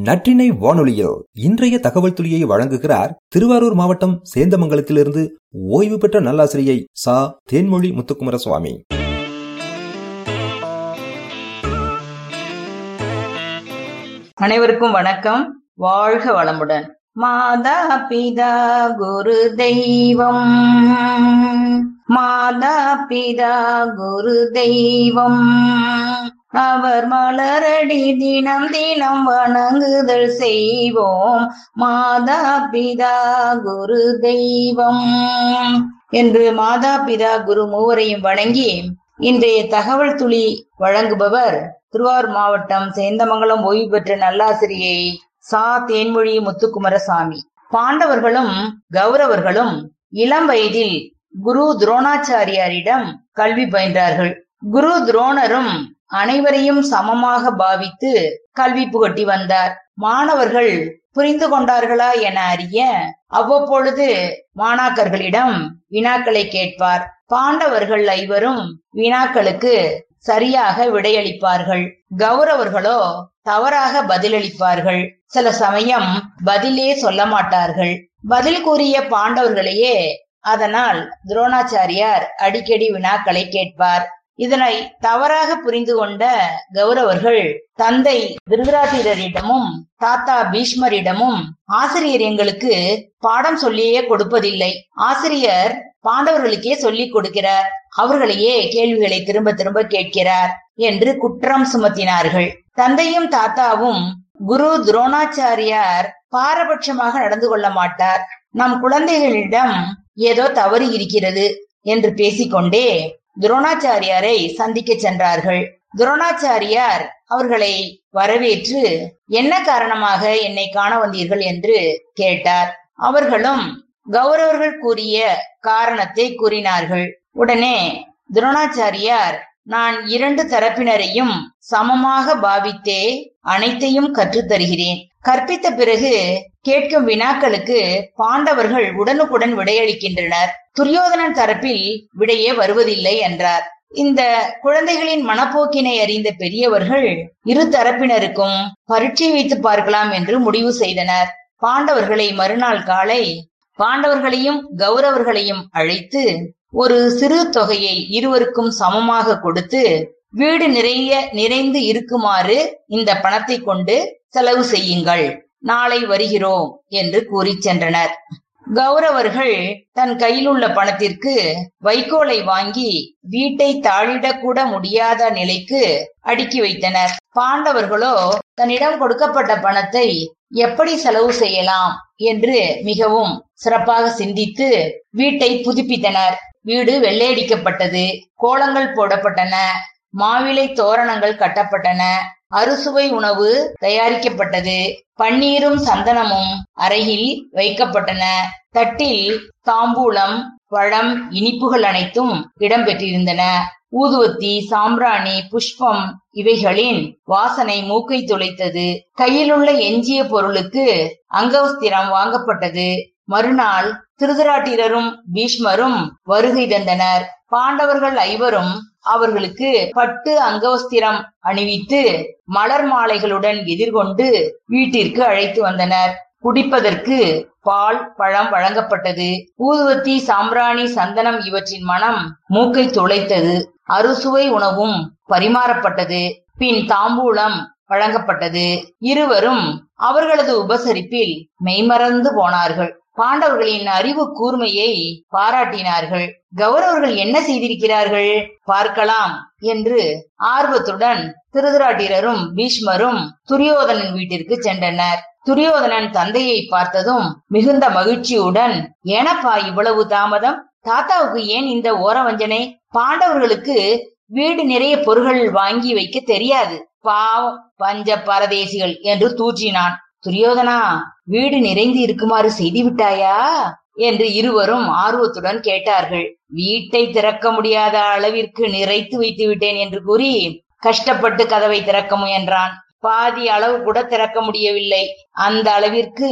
நற்றினை வானொலியில் இன்றைய தகவல் துளியை வழங்குகிறார் திருவாரூர் மாவட்டம் சேந்தமங்கலத்திலிருந்து ஓய்வு பெற்ற நல்லாசிரியை சா. தேன்மொழி முத்துக்குமர சுவாமி அனைவருக்கும் வணக்கம். வாழ்க வளமுடன். மாதா பிதா குரு தெய்வம். மாதா பிதா குரு தெய்வம் அவர் மலரடி தினம் தினம் வணங்குதல் செய்வோம். மாதா பிதா குரு தெய்வம் என்று மாதா பிதா குரு மூவரையும் வணங்கி இன்றைய தகவல் துளி வழங்குபவர் திருவாரூர் மாவட்டம் சேந்தமங்கலம் ஓய்வு பெற்ற நல்லாசிரியை சா. தேன்மொழி முத்துக்குமரசாமி. பாண்டவர்களும் கௌரவர்களும் இளம் வயதில் குரு துரோணாச்சாரியாரிடம் கல்வி பயின்றார்கள். குரு துரோணரும் அனைவரையும் சமமாக பாவித்து கல்வி புகட்டி வந்தார். மாணவர்கள் புரிந்து கொண்டார்களா என அறிய அவ்வப்பொழுது மாணாக்கர்களிடம் வினாக்களை கேட்பார் பாண்டவர்கள் ஐவரும் வினாக்களுக்கு சரியாக விடையளிப்பார்கள். கௌரவர்களோ தவறாக பதிலளிப்பார்கள். சில சமயம் பதிலே சொல்ல மாட்டார்கள். பதில் கூறிய பாண்டவர்களையே அதனால் துரோணாச்சாரியார் அடிக்கடி வினாக்களை கேட்பார். இதனை தவறாக புரிந்து கொண்ட கௌரவர்கள் தந்தை திருதராட்டிரரிடமும் தாத்தா பீஷ்மரிடமும் ஆசிரியர் எங்களுக்கு பாடம் சொல்லியே கொடுப்பதில்லை. ஆசிரியர் பாண்டவர்களுக்கே சொல்லிக் கொடுக்கிறார். அவர்களையே கேள்விகளை திரும்ப திரும்ப கேட்கிறார் என்று குற்றம் சுமத்தினார்கள். தந்தையும் தாத்தாவும் குரு துரோணாச்சாரியார் பாரபட்சமாக நடந்து கொள்ள மாட்டார். நம் குழந்தைகளிடம் ஏதோ தவறு இருக்கிறது என்று பேசிக்கொண்டே துரோணாச்சாரியாரை சந்திக்க சென்றார்கள். துரோணாச்சாரியார் அவர்களை வரவேற்று என்ன காரணமாக என்னை காண வந்தீர்கள்? என்று கேட்டார். அவர்களும் கௌரவர்கள் கூறிய காரணத்தை கூறினார்கள். உடனே துரோணாச்சாரியார் நான் இரண்டு தரப்பினரையும் சமமாக பாவித்தே அனைத்தையும் கற்றுத்தருகிறேன். கற்பித்த பிறகு கேட்கும் வினாக்களுக்கு பாண்டவர்கள் உடனுக்குடன் விடையளிக்கின்றனர். துரியோதனன் தரப்பில் விடையே வருவதில்லை என்றார். இந்த குழந்தைகளின் மனப்போக்கினை அறிந்த பெரியவர்கள் இரு தரப்பினருக்கும் பரீட்சை வைத்து பார்க்கலாம் என்று முடிவு செய்தனர். பாண்டவர்களை மறுநாள் காலை பாண்டவர்களையும் கௌரவர்களையும் அழைத்து ஒரு சிறு தொகையை இருவருக்கும் சமமாக கொடுத்து வீடு நிறைய நிறைந்து இருக்குமாறு இந்த பணத்தை கொண்டு செலவு செய்யுங்கள். நாளை வருகிறோம் என்று கூறி சென்றனர். கௌரவர்கள் தன் கையில் உள்ள பணத்திற்கு வைக்கோலை வாங்கி வீட்டை தாழிடக்கூட முடியாத நிலைக்கு அடுக்கி வைத்தனர். பாண்டவர்களோ தன்னிடம் கொடுக்கப்பட்ட பணத்தை எப்படி செலவு செய்யலாம்? என்று மிகவும் சிறப்பாக சிந்தித்து வீட்டை புதுப்பித்தனர். வீடு வெள்ளையடிக்கப்பட்டது கோலங்கள் போடப்பட்டன. மாவிலை தோரணங்கள் கட்டப்பட்டன. அறுசுவை உணவு தயாரிக்கப்பட்டது. பன்னீரும் சந்தனமும் அறையில் வைக்கப்பட்டன. தட்டில் தாம்பூலம் பழம் இனிப்புகள் அனைத்தும் இடம்பெற்றிருந்தன. ஊதுவத்தி சாம்பிராணி புஷ்பம் இவைகளின் வாசனை மூக்கை துளைத்தது. கையிலுள்ள எஞ்சிய பொருளுக்கு அங்கவஸ்திரம் வாங்கப்பட்டது. மறுநாள் திருதராட்டிரரும் பீஷ்மரும் வருகை தந்தனர். பாண்டவர்கள் ஐவரும் அவர்களுக்கு பட்டு அங்கவஸ்திரம் அணிவித்து மலர் மாலைகளுடன் எதிர்கொண்டு வீட்டிற்கு அழைத்து வந்தனர். குடிப்பதற்கு பால் பழம் வழங்கப்பட்டது. ஊதுவத்தி சாம்பிராணி சந்தனம் இவற்றின் மனம் மூக்கை துளைத்தது அறுசுவை உணவும் பரிமாறப்பட்டது. பின் தாம்பூலம் வழங்கப்பட்டது. இருவரும் அவர்களது உபசரிப்பில் மெய்மறந்து போனார்கள். பாண்டவர்களின் அறிவு கூர்மையை பாராட்டினார்கள். கௌரவர்கள் என்ன செய்திருக்கிறார்கள்? பார்க்கலாம் என்று ஆர்வத்துடன் திருதராட்டிரரும் பீஷ்மரும் துரியோதனன் வீட்டிற்கு சென்றனர். துரியோதனன் தந்தையை பார்த்ததும் மிகுந்த மகிழ்ச்சியுடன் ஏனப்பா இவ்வளவு தாமதம்? தாத்தாவுக்கு ஏன் இந்த ஓரவஞ்சனை? பாண்டவர்களுக்கு வீடு நிறைய பொருள்கள் வாங்கி வைக்க தெரியாது. பாவம் பஞ்ச பரதேசிகள் என்று தூற்றினான். துரியோதனா வீடு நிறைந்து இருக்குமாறு செய்து விட்டாயா? என்று இருவரும் ஆர்வத்துடன் கேட்டார்கள். வீட்டை திறக்க முடியாத அளவிற்கு நிறைத்து வைத்து விட்டேன் என்று கூறி கஷ்டப்பட்டு கதவை திறக்க முயன்றான். பாதி அளவு கூட திறக்க முடியவில்லை. அந்த அளவிற்கு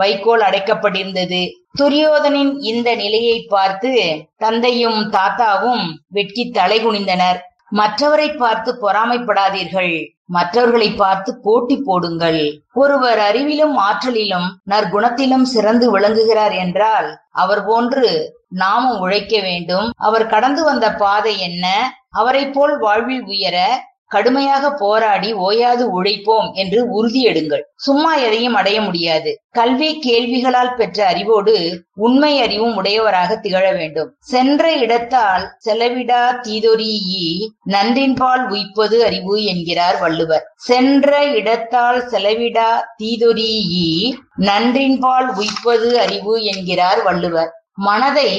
வைக்கோல் அடைக்கப்பட்டிருந்தது. துரியோதனின் இந்த நிலையை பார்த்து தந்தையும் தாத்தாவும் வெட்கி தலை குனிந்தனர். மற்றவரை பார்த்து பொறாமைப்படாதீர்கள். மற்றவர்களை பார்த்து போட்டி போடுங்கள். ஒருவர் அறிவிலும் ஆற்றலிலும் நற்குணத்திலும் சிறந்து விளங்குகிறார் என்றால் அவர் போன்று நாமும் உழைக்க வேண்டும். அவர் கடந்து வந்த பாதை என்ன? அவரை போல் வாழ்வில் உயர கடுமையாக போராடி ஓயாது உழைப்போம் என்று உறுதி எடுங்கள் சும்மா எதையும் அடைய முடியாது. கல்வி கேள்விகளால் பெற்ற அறிவோடு உண்மை அறிவும் உடையவராக திகழ வேண்டும். சென்ற இடத்தால் செலவிடா தீதொரியி நன்றின்பால் உய்ப்பது அறிவு என்கிறார் வள்ளுவர். சென்ற இடத்தால் செலவிடா தீதொரியி நன்றின்பால் உய்ப்பது அறிவு என்கிறார் வள்ளுவர். மனதை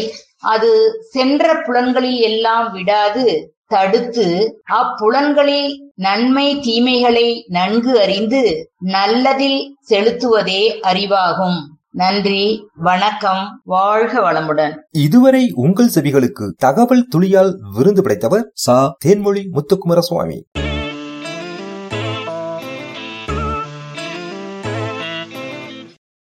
அது சென்ற புலன்களில் எல்லாம் விடாது தடுத்து அப்புலன்களில் நன்மை தீமைகளை நன்கு அறிந்து நல்லதில் செலுத்துவதே அறிவாகும். நன்றி வணக்கம் வாழ்க வளமுடன். இதுவரை உங்கள் செவிகளுக்கு தகவல் துளியால் விருந்து படைத்தவர் சா. தேன்மொழி முத்துக்குமார சுவாமி